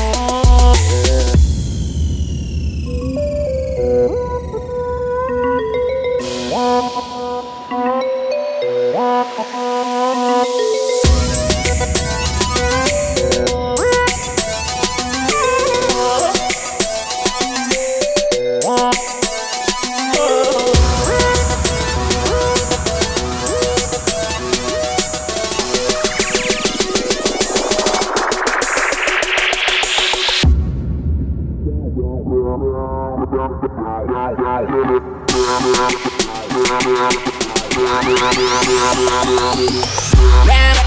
Oh. Rap,